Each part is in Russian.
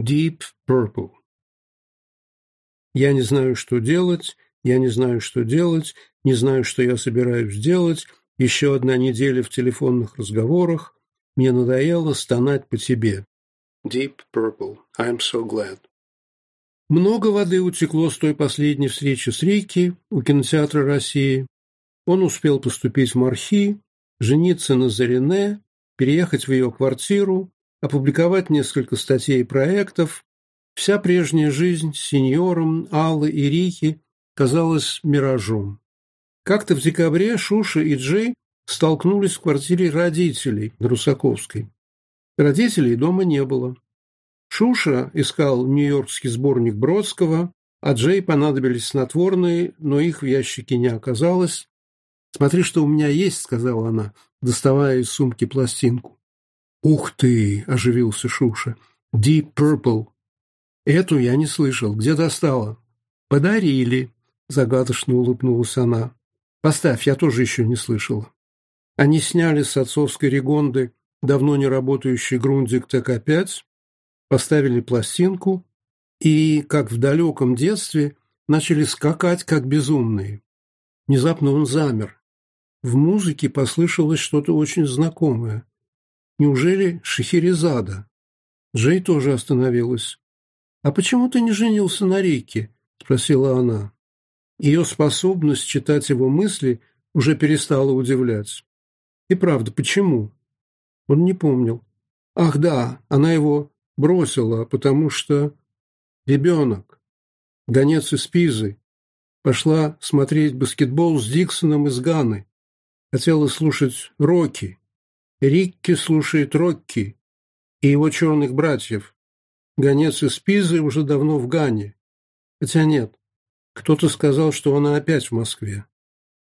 Deep Purple. Я не знаю, что делать, я не знаю, что делать, не знаю, что я собираюсь делать, еще одна неделя в телефонных разговорах, мне надоело стонать по тебе. Deep Purple. I'm so glad. Много воды утекло с той последней встречи с Рикки у кинотеатра России. Он успел поступить в Мархи, жениться на Зарине, переехать в ее квартиру, опубликовать несколько статей и проектов. Вся прежняя жизнь сеньором Аллы и Рики казалась миражом. Как-то в декабре Шуша и Джей столкнулись в квартире родителей на Русаковской. Родителей дома не было. Шуша искал нью-йоркский сборник Бродского, а Джей понадобились снотворные, но их в ящике не оказалось. «Смотри, что у меня есть», — сказала она, доставая из сумки пластинку. «Ух ты!» – оживился Шуша. «Deep Purple». «Эту я не слышал. Где достала?» «Подарили», – загадочно улыбнулась она. «Поставь, я тоже еще не слышала». Они сняли с отцовской регонды давно не работающий грундик ТК-5, поставили пластинку и, как в далеком детстве, начали скакать, как безумные. Внезапно он замер. В музыке послышалось что-то очень знакомое. Неужели Шахерезада? Джей тоже остановилась. «А почему ты не женился на Рике?» – спросила она. Ее способность читать его мысли уже перестала удивлять. И правда, почему? Он не помнил. Ах да, она его бросила, потому что... Ребенок, гонец из Пизы, пошла смотреть баскетбол с Диксоном из Ганы. Хотела слушать роки. Рикки слушает Рокки и его черных братьев. Гонец из Пизы уже давно в Гане. Хотя нет, кто-то сказал, что она опять в Москве.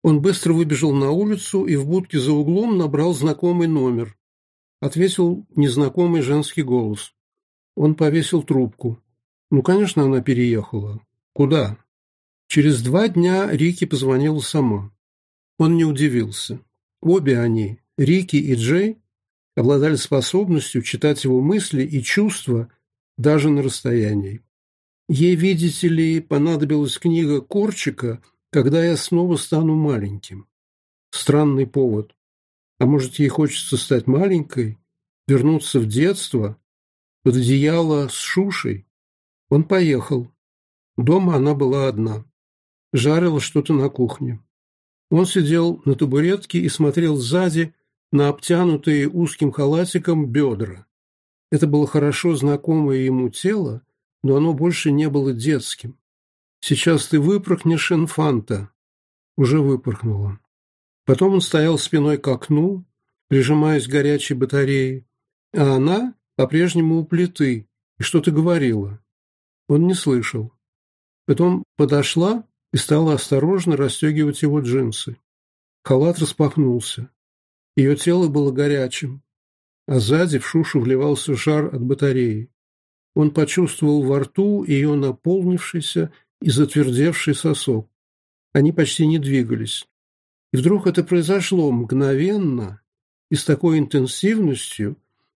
Он быстро выбежал на улицу и в будке за углом набрал знакомый номер. Ответил незнакомый женский голос. Он повесил трубку. Ну, конечно, она переехала. Куда? Через два дня Рикки позвонила сама. Он не удивился. Обе они, Рики и Джей обладали способностью читать его мысли и чувства даже на расстоянии. Ей, видите ли, понадобилась книга Корчика «Когда я снова стану маленьким». Странный повод. А может, ей хочется стать маленькой, вернуться в детство, под одеяло с шушей? Он поехал. Дома она была одна. Жарила что-то на кухне. Он сидел на табуретке и смотрел сзади на обтянутые узким халатиком бедра. Это было хорошо знакомое ему тело, но оно больше не было детским. «Сейчас ты выпорхнешь, инфанта!» Уже выпорхнул он. Потом он стоял спиной к окну, прижимаясь к горячей батарее, а она по-прежнему у плиты и что-то говорила. Он не слышал. Потом подошла и стала осторожно расстегивать его джинсы. Халат распахнулся. Ее тело было горячим, а сзади в шушу вливался жар от батареи. Он почувствовал во рту ее наполнившийся и затвердевший сосок. Они почти не двигались. И вдруг это произошло мгновенно и с такой интенсивностью,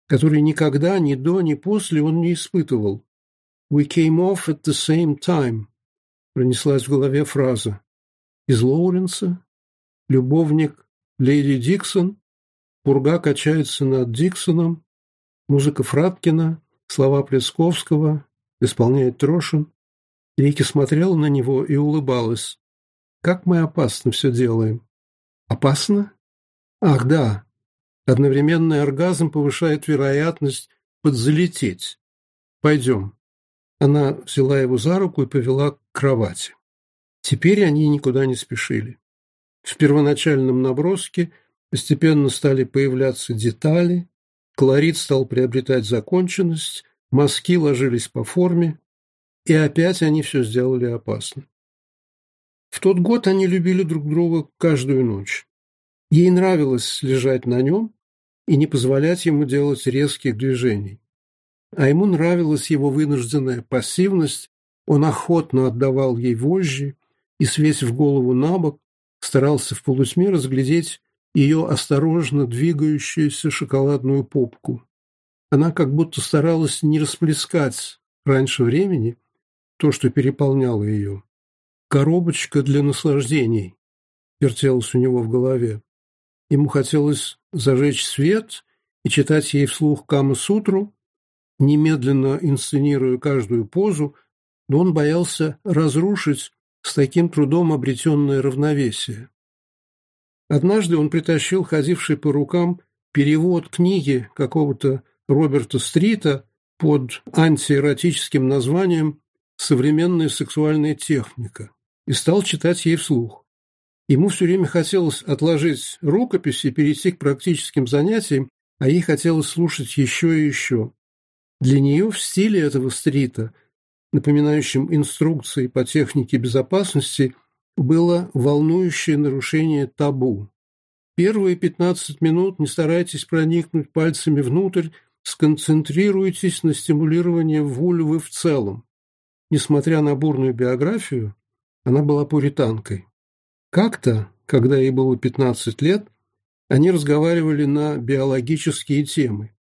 которую никогда ни до, ни после он не испытывал. «We came off at the same time», — пронеслась в голове фраза. «Из Лоуренса? Любовник леди Диксон?» Пурга качается над Диксоном, музыка Фраткина, слова Плесковского, исполняет Трошин. Рики смотрела на него и улыбалась. «Как мы опасно все делаем». «Опасно?» «Ах, да. Одновременный оргазм повышает вероятность подзалететь. Пойдем». Она взяла его за руку и повела к кровати. Теперь они никуда не спешили. В первоначальном наброске – Постепенно стали появляться детали, колорит стал приобретать законченность, мазки ложились по форме, и опять они все сделали опасно. В тот год они любили друг друга каждую ночь. Ей нравилось лежать на нем и не позволять ему делать резких движений. А ему нравилась его вынужденная пассивность, он охотно отдавал ей вожжи и, свесив голову на бок, старался в полутьме разглядеть ее осторожно двигающуюся шоколадную попку. Она как будто старалась не расплескать раньше времени то, что переполняло ее. «Коробочка для наслаждений» вертелась у него в голове. Ему хотелось зажечь свет и читать ей вслух Кама-сутру, немедленно инсценируя каждую позу, но он боялся разрушить с таким трудом обретенное равновесие. Однажды он притащил ходивший по рукам перевод книги какого-то Роберта Стрита под антиэротическим названием «Современная сексуальная техника» и стал читать ей вслух. Ему все время хотелось отложить рукопись и перейти к практическим занятиям, а ей хотелось слушать еще и еще. Для нее в стиле этого стрита, напоминающем инструкции по технике безопасности – было волнующее нарушение табу. Первые 15 минут не старайтесь проникнуть пальцами внутрь, сконцентрируйтесь на стимулировании вульвы в целом. Несмотря на бурную биографию, она была пуританкой. Как-то, когда ей было 15 лет, они разговаривали на биологические темы.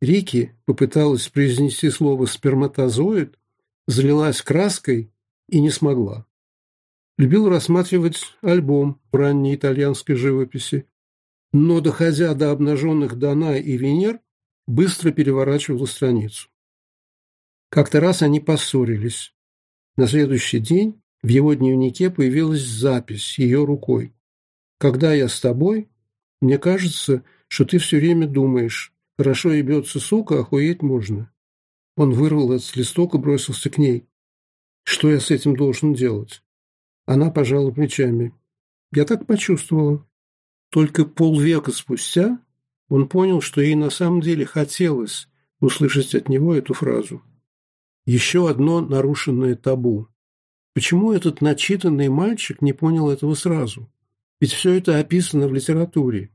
Рики попыталась произнести слово «сперматозоид», залилась краской и не смогла любил рассматривать альбом ранней итальянской живописи, но, доходя до обнаженных Дана и Венер, быстро переворачивал страницу. Как-то раз они поссорились. На следующий день в его дневнике появилась запись ее рукой. «Когда я с тобой, мне кажется, что ты все время думаешь, хорошо ебется сука, а охуеть можно». Он вырвал этот листок и бросился к ней. «Что я с этим должен делать?» Она пожала плечами. Я так почувствовала. Только полвека спустя он понял, что ей на самом деле хотелось услышать от него эту фразу. Еще одно нарушенное табу. Почему этот начитанный мальчик не понял этого сразу? Ведь все это описано в литературе.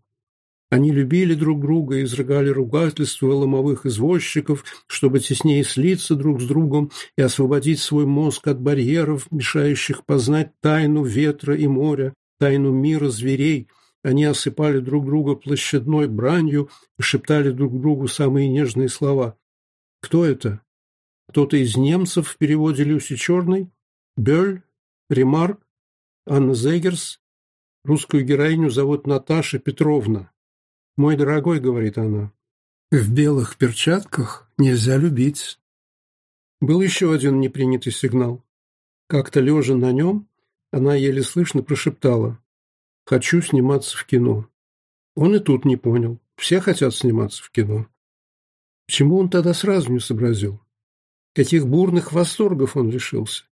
Они любили друг друга, и изрыгали ругательства ломовых извозчиков, чтобы теснее слиться друг с другом и освободить свой мозг от барьеров, мешающих познать тайну ветра и моря, тайну мира зверей. Они осыпали друг друга площадной бранью и шептали друг другу самые нежные слова. Кто это? Кто-то из немцев в переводе Люси Черной? Бёль? Ремарк? Анна Зегерс? Русскую героиню зовут Наташа Петровна. «Мой дорогой», — говорит она, — «в белых перчатках нельзя любить». Был еще один непринятый сигнал. Как-то лежа на нем, она еле слышно прошептала «Хочу сниматься в кино». Он и тут не понял. Все хотят сниматься в кино. Почему он тогда сразу не сообразил? Каких бурных восторгов он лишился?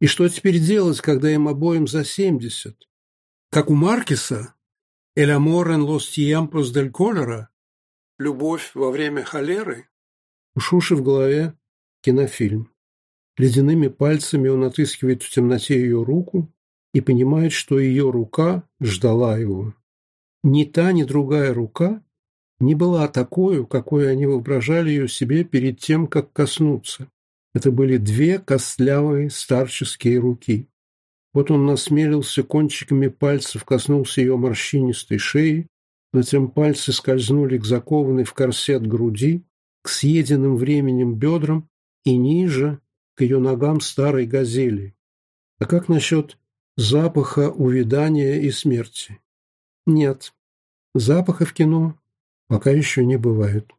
И что теперь делать, когда им обоим за семьдесят? Как у Маркиса, El amor en los tiempos del cólera? Любовь во время холеры? У Шуши в голове кинофильм. Ледяными пальцами он отыскивает в темноте ее руку и понимает, что ее рука ждала его. Ни та, ни другая рука не была такой, какой они воображали ее себе перед тем, как коснуться. Это были две костлявые старческие руки. Вот он насмелился кончиками пальцев, коснулся ее морщинистой шеи, затем пальцы скользнули к закованной в корсет груди, к съеденным временем бедрам и ниже, к ее ногам старой газели. А как насчет запаха увядания и смерти? Нет, запаха в кино пока еще не бывает.